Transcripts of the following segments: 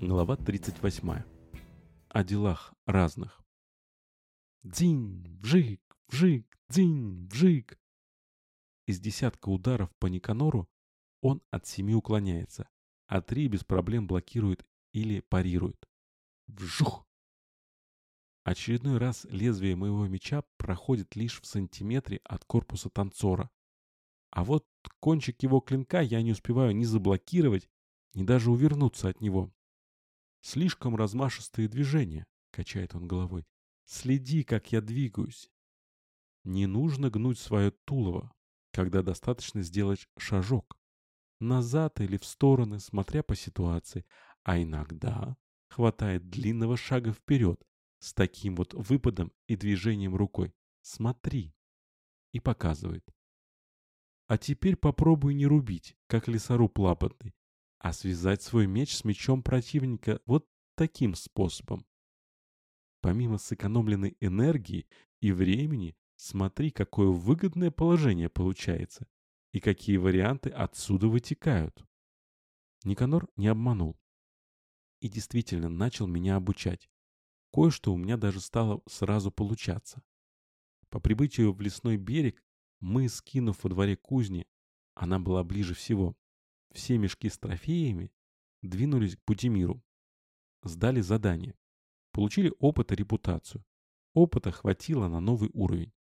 Глава 38. О делах разных. Дзинь, вжик, вжик, дзинь, вжик. Из десятка ударов по Никанору он от семи уклоняется, а три без проблем блокирует или парирует. Вжух! Очередной раз лезвие моего меча проходит лишь в сантиметре от корпуса танцора. А вот кончик его клинка я не успеваю ни заблокировать, ни даже увернуться от него. Слишком размашистые движения, качает он головой. Следи, как я двигаюсь. Не нужно гнуть свое тулово, когда достаточно сделать шажок. Назад или в стороны, смотря по ситуации. А иногда хватает длинного шага вперед с таким вот выпадом и движением рукой. Смотри. И показывает. А теперь попробуй не рубить, как лесоруб лапотный, а связать свой меч с мечом противника вот таким способом. Помимо сэкономленной энергии и времени, смотри, какое выгодное положение получается и какие варианты отсюда вытекают. Никанор не обманул. И действительно начал меня обучать. Кое-что у меня даже стало сразу получаться. По прибытию в лесной берег мы, скинув во дворе кузни, она была ближе всего, все мешки с трофеями двинулись к Будимиру. Сдали задание. Получили опыт и репутацию. Опыта хватило на новый уровень.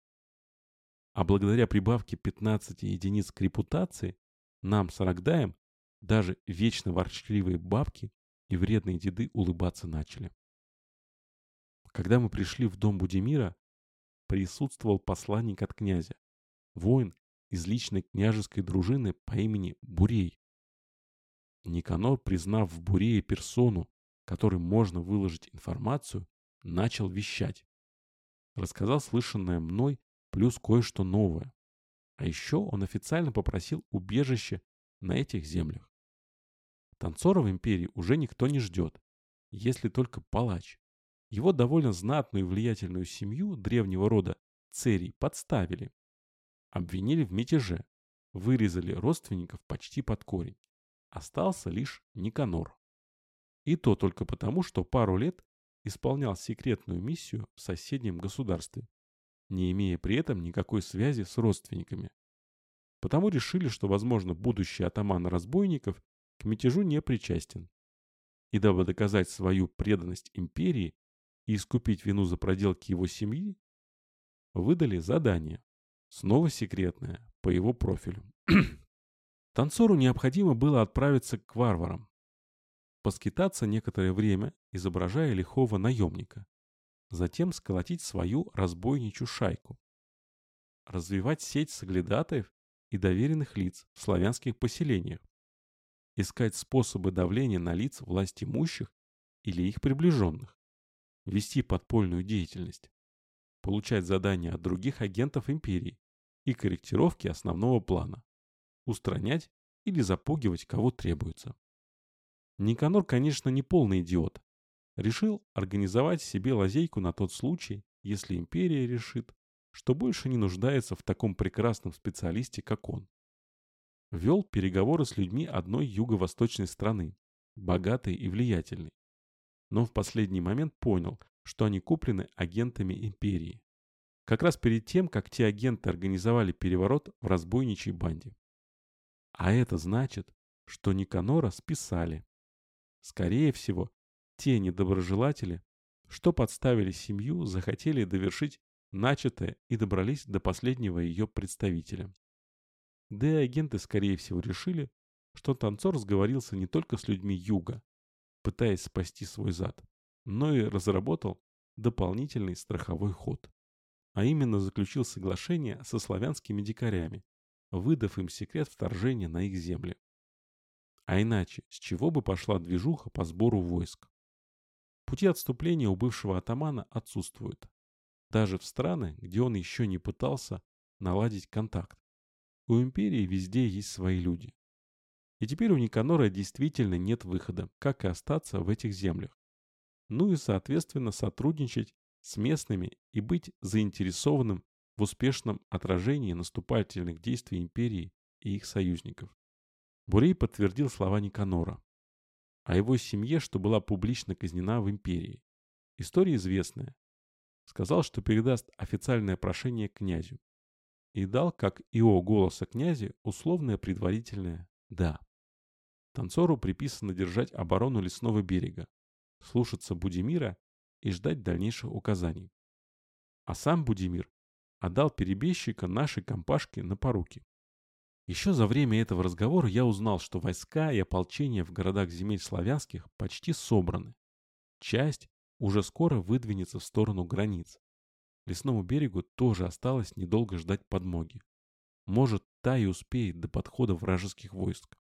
А благодаря прибавке 15 единиц к репутации, нам с Арагдаем даже вечно ворчливые бабки и вредные деды улыбаться начали. Когда мы пришли в дом Будимира, присутствовал посланник от князя, воин из личной княжеской дружины по имени Бурей. Никанор, признав в Бурее персону, которой можно выложить информацию, начал вещать. Рассказал слышанное мной, плюс кое-что новое. А еще он официально попросил убежище на этих землях. Танцора в империи уже никто не ждет, если только палач. Его довольно знатную и влиятельную семью древнего рода Церий подставили. Обвинили в мятеже, вырезали родственников почти под корень. Остался лишь Никанор. И то только потому, что пару лет исполнял секретную миссию в соседнем государстве, не имея при этом никакой связи с родственниками. Потому решили, что, возможно, будущий атаман разбойников к мятежу не причастен. И дабы доказать свою преданность империи и искупить вину за проделки его семьи, выдали задание, снова секретное, по его профилю. Танцору необходимо было отправиться к варварам, поскитаться некоторое время, изображая лихого наемника, затем сколотить свою разбойничью шайку, развивать сеть соглядатаев и доверенных лиц в славянских поселениях, искать способы давления на лиц власть имущих или их приближенных, вести подпольную деятельность, получать задания от других агентов империи и корректировки основного плана, устранять или запугивать кого требуется. Никанор, конечно, не полный идиот. Решил организовать себе лазейку на тот случай, если империя решит, что больше не нуждается в таком прекрасном специалисте, как он. Вел переговоры с людьми одной юго-восточной страны, богатой и влиятельной. Но в последний момент понял, что они куплены агентами империи. Как раз перед тем, как те агенты организовали переворот в разбойничьей банде. А это значит, что Никанора списали. Скорее всего, те недоброжелатели, что подставили семью, захотели довершить начатое и добрались до последнего ее представителя. Да и агенты, скорее всего, решили, что танцор сговорился не только с людьми юга, пытаясь спасти свой зад, но и разработал дополнительный страховой ход. А именно заключил соглашение со славянскими дикарями, выдав им секрет вторжения на их земли. А иначе, с чего бы пошла движуха по сбору войск? Пути отступления у бывшего атамана отсутствуют. Даже в страны, где он еще не пытался наладить контакт. У империи везде есть свои люди. И теперь у Никанора действительно нет выхода, как и остаться в этих землях. Ну и, соответственно, сотрудничать с местными и быть заинтересованным в успешном отражении наступательных действий империи и их союзников. Бурей подтвердил слова Никанора. о его семье, что была публично казнена в империи. История известная. Сказал, что передаст официальное прошение князю. И дал, как ИО голоса князя, условное предварительное «да». Танцору приписано держать оборону лесного берега, слушаться Будимира и ждать дальнейших указаний. А сам Будимир отдал перебежчика нашей компашке на поруки. Еще за время этого разговора я узнал, что войска и ополчения в городах земель славянских почти собраны. Часть уже скоро выдвинется в сторону границ. Лесному берегу тоже осталось недолго ждать подмоги. Может, та и успеет до подхода вражеских войск.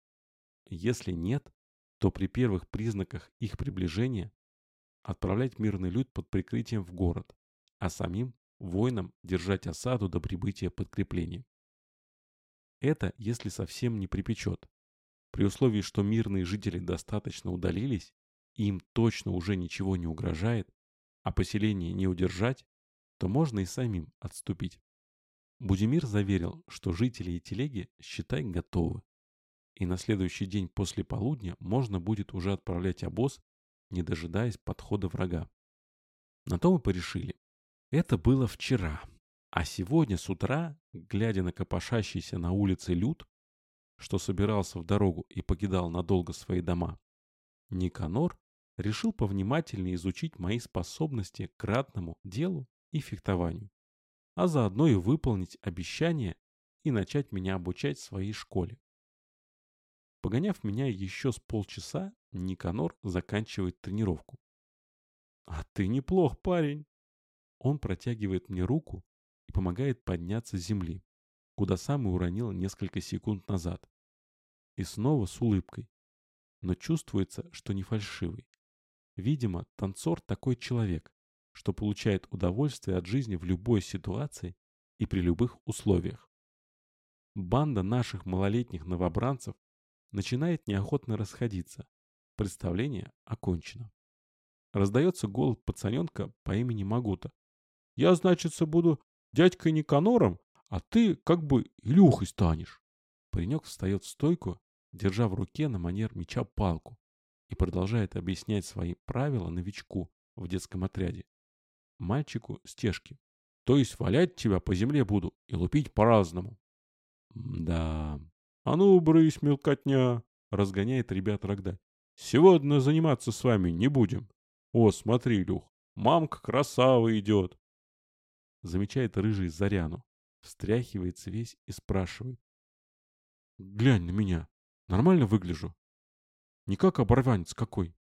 Если нет, то при первых признаках их приближения отправлять мирный люд под прикрытием в город, а самим воинам держать осаду до прибытия подкрепления. Это если совсем не припечет. При условии, что мирные жители достаточно удалились, и им точно уже ничего не угрожает, а поселение не удержать, то можно и самим отступить. Будимир заверил, что жители и телеги, считай, готовы и на следующий день после полудня можно будет уже отправлять обоз, не дожидаясь подхода врага. На то мы порешили. Это было вчера. А сегодня с утра, глядя на копошащийся на улице люд, что собирался в дорогу и покидал надолго свои дома, Никанор решил повнимательнее изучить мои способности к ратному делу и фехтованию, а заодно и выполнить обещание и начать меня обучать в своей школе. Погоняв меня еще с полчаса, Никанор заканчивает тренировку. «А ты неплох, парень!» Он протягивает мне руку и помогает подняться с земли, куда сам и уронил несколько секунд назад. И снова с улыбкой. Но чувствуется, что не фальшивый. Видимо, танцор такой человек, что получает удовольствие от жизни в любой ситуации и при любых условиях. Банда наших малолетних новобранцев начинает неохотно расходиться. Представление окончено. Раздается голос пацаненка по имени Магута. «Я, значится, буду дядькой Никанором, а ты как бы Илюхой станешь». Паренек встает в стойку, держа в руке на манер меча палку, и продолжает объяснять свои правила новичку в детском отряде. Мальчику стежки. То есть валять тебя по земле буду и лупить по-разному. Да, «А ну, брысь, мелкотня!» — разгоняет ребят Рогдай. «Сегодня заниматься с вами не будем. О, смотри, Люх, мамка красава идет!» Замечает рыжий Заряну, встряхивается весь и спрашивает. «Глянь на меня, нормально выгляжу?» «Не как оборванец какой?»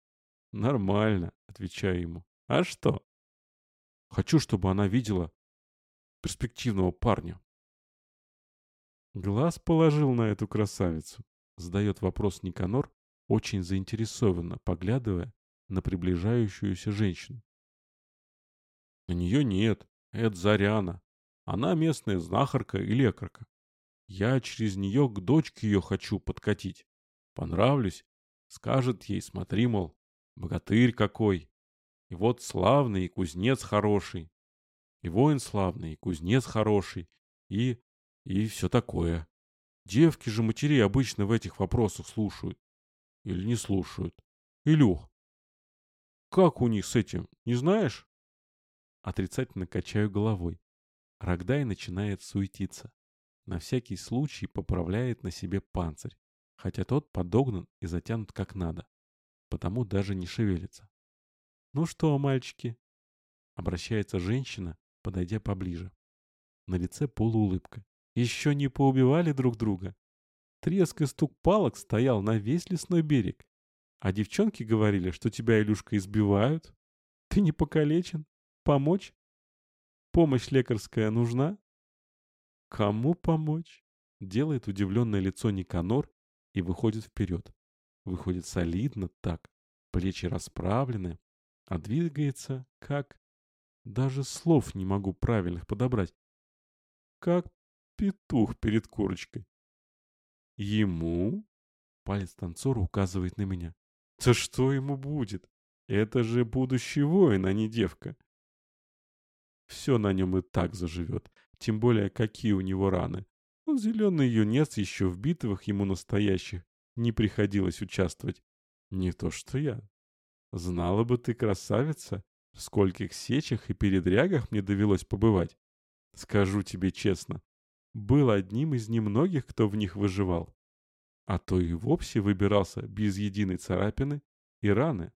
«Нормально», — отвечаю ему. «А что?» «Хочу, чтобы она видела перспективного парня». Глаз положил на эту красавицу? Задает вопрос Никанор, очень заинтересованно, поглядывая на приближающуюся женщину. На нее нет, это Заряна. Она местная знахарка и лекарка. Я через нее к дочке ее хочу подкатить. Понравлюсь, скажет ей, смотри, мол, богатырь какой. И вот славный, и кузнец хороший. И воин славный, и кузнец хороший. И и все такое. Девки же матерей обычно в этих вопросах слушают. Или не слушают. Илюх, как у них с этим, не знаешь? Отрицательно качаю головой. Рогдай начинает суетиться. На всякий случай поправляет на себе панцирь, хотя тот подогнан и затянут как надо, потому даже не шевелится. «Ну что, мальчики?» Обращается женщина, подойдя поближе. На лице полуулыбка. Еще не поубивали друг друга. Треск и стук палок стоял на весь лесной берег. А девчонки говорили, что тебя, Илюшка, избивают. Ты не покалечен? Помочь? Помощь лекарская нужна? Кому помочь? Делает удивленное лицо Никанор и выходит вперед. Выходит солидно так, плечи расправлены, а двигается как... Даже слов не могу правильных подобрать. Как петух перед курочкой. Ему? Палец танцора указывает на меня. Да что ему будет? Это же будущий воин, а не девка. Все на нем и так заживет. Тем более, какие у него раны. Он зеленый юнец еще в битвах ему настоящих не приходилось участвовать. Не то что я. Знала бы ты, красавица, в скольких сечах и передрягах мне довелось побывать. Скажу тебе честно, был одним из немногих, кто в них выживал. А то и вовсе выбирался без единой царапины и раны.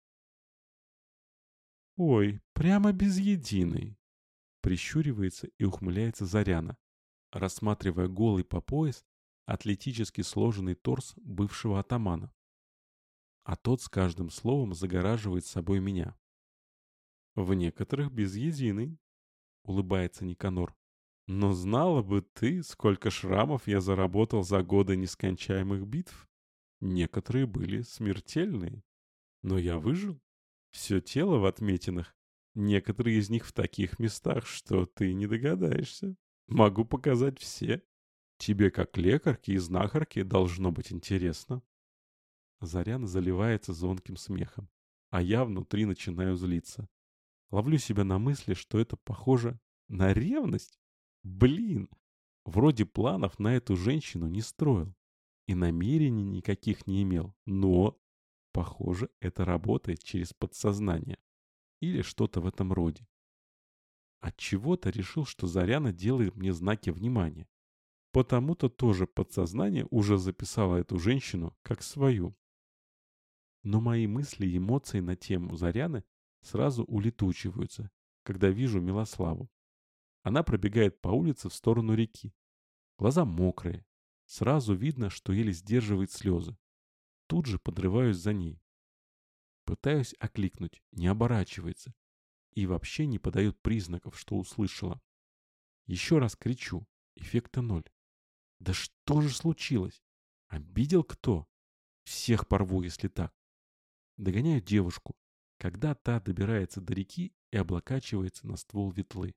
«Ой, прямо без единой!» Прищуривается и ухмыляется Заряна, рассматривая голый по пояс атлетически сложенный торс бывшего атамана. А тот с каждым словом загораживает собой меня. «В некоторых без единой», — улыбается Никанор. «Но знала бы ты, сколько шрамов я заработал за годы нескончаемых битв. Некоторые были смертельные, но я выжил. Все тело в отметинах. Некоторые из них в таких местах, что ты не догадаешься. Могу показать все. Тебе, как лекарке и знахарке, должно быть интересно. Зарян заливается звонким смехом, а я внутри начинаю злиться. Ловлю себя на мысли, что это похоже на ревность. Блин, вроде планов на эту женщину не строил и намерений никаких не имел, но Похоже, это работает через подсознание. Или что-то в этом роде. От чего-то решил, что Заряна делает мне знаки внимания. Потому-то тоже подсознание уже записало эту женщину как свою. Но мои мысли и эмоции на тему Заряны сразу улетучиваются, когда вижу Милославу. Она пробегает по улице в сторону реки. Глаза мокрые. Сразу видно, что еле сдерживает слезы. Тут же подрываюсь за ней. Пытаюсь окликнуть, не оборачивается. И вообще не подает признаков, что услышала. Еще раз кричу. Эффекта ноль. Да что же случилось? Обидел кто? Всех порву, если так. Догоняю девушку, когда та добирается до реки и облокачивается на ствол ветлы.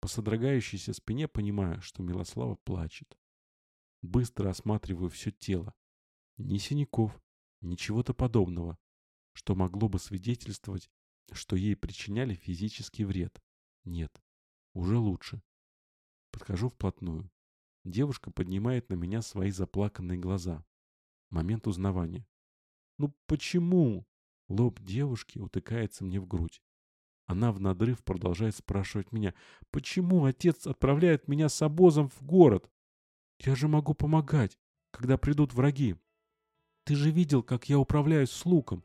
По содрогающейся спине понимаю, что Милослава плачет. Быстро осматриваю все тело. Ни синяков, ничего-то подобного, что могло бы свидетельствовать, что ей причиняли физический вред. Нет, уже лучше. Подхожу вплотную. Девушка поднимает на меня свои заплаканные глаза. Момент узнавания. «Ну почему?» Лоб девушки утыкается мне в грудь. Она в надрыв продолжает спрашивать меня, «Почему отец отправляет меня с обозом в город? Я же могу помогать, когда придут враги». Ты же видел, как я управляюсь с луком.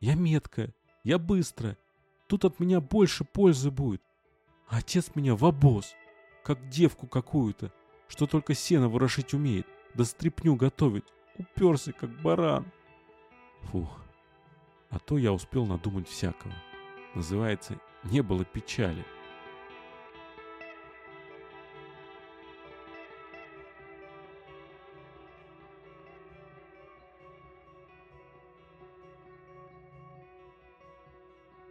Я меткая, я быстрая. Тут от меня больше пользы будет. А отец меня в обоз, как девку какую-то, что только сено ворошить умеет, да стряпню готовить. Уперся, как баран. Фух, а то я успел надумать всякого. Называется «Не было печали».